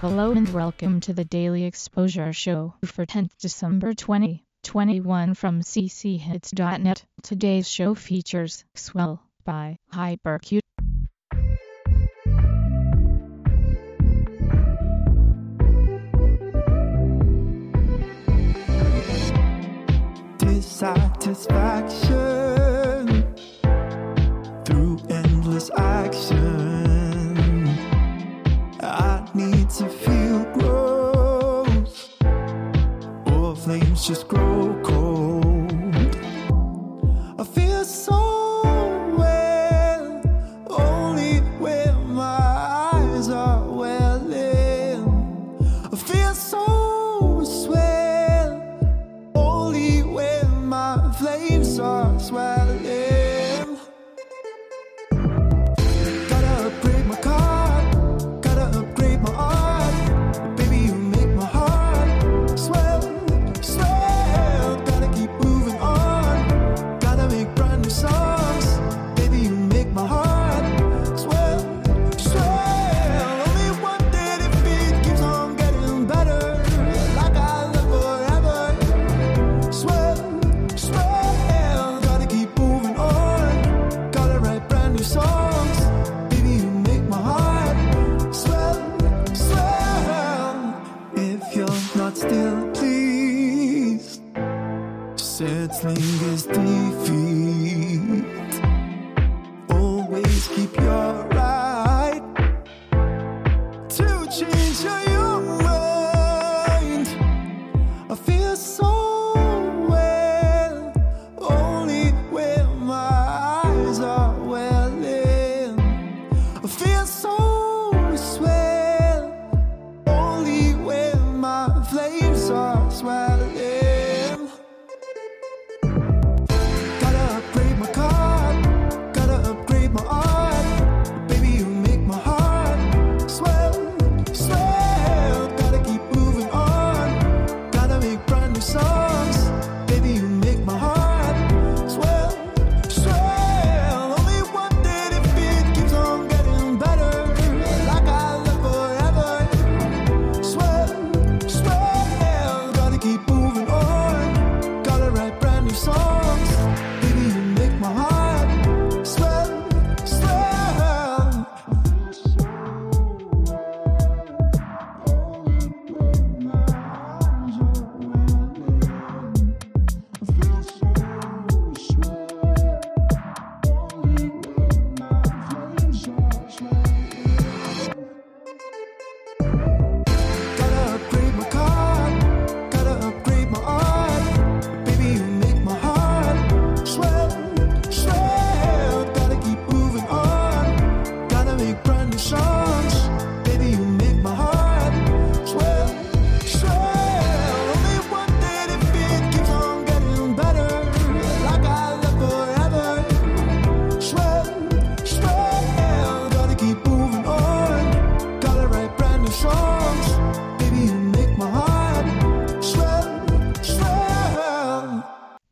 Hello and welcome to the Daily Exposure Show for 10th December 2021 from cchits.net. Today's show features Swell by Hypercute. Dissatisfaction just grow cold. Settling is defeat. Always keep your right to change your mind. I feel so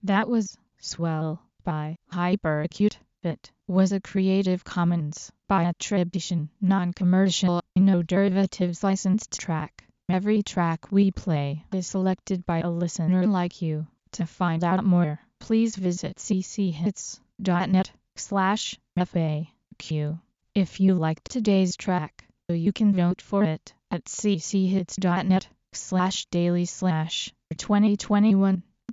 That was Swell by Hypercute. It was a Creative Commons by attribution, non-commercial, no derivatives licensed track. Every track we play is selected by a listener like you. To find out more, please visit cchits.net slash FAQ. If you liked today's track, you can vote for it at cchits.net slash daily slash 2021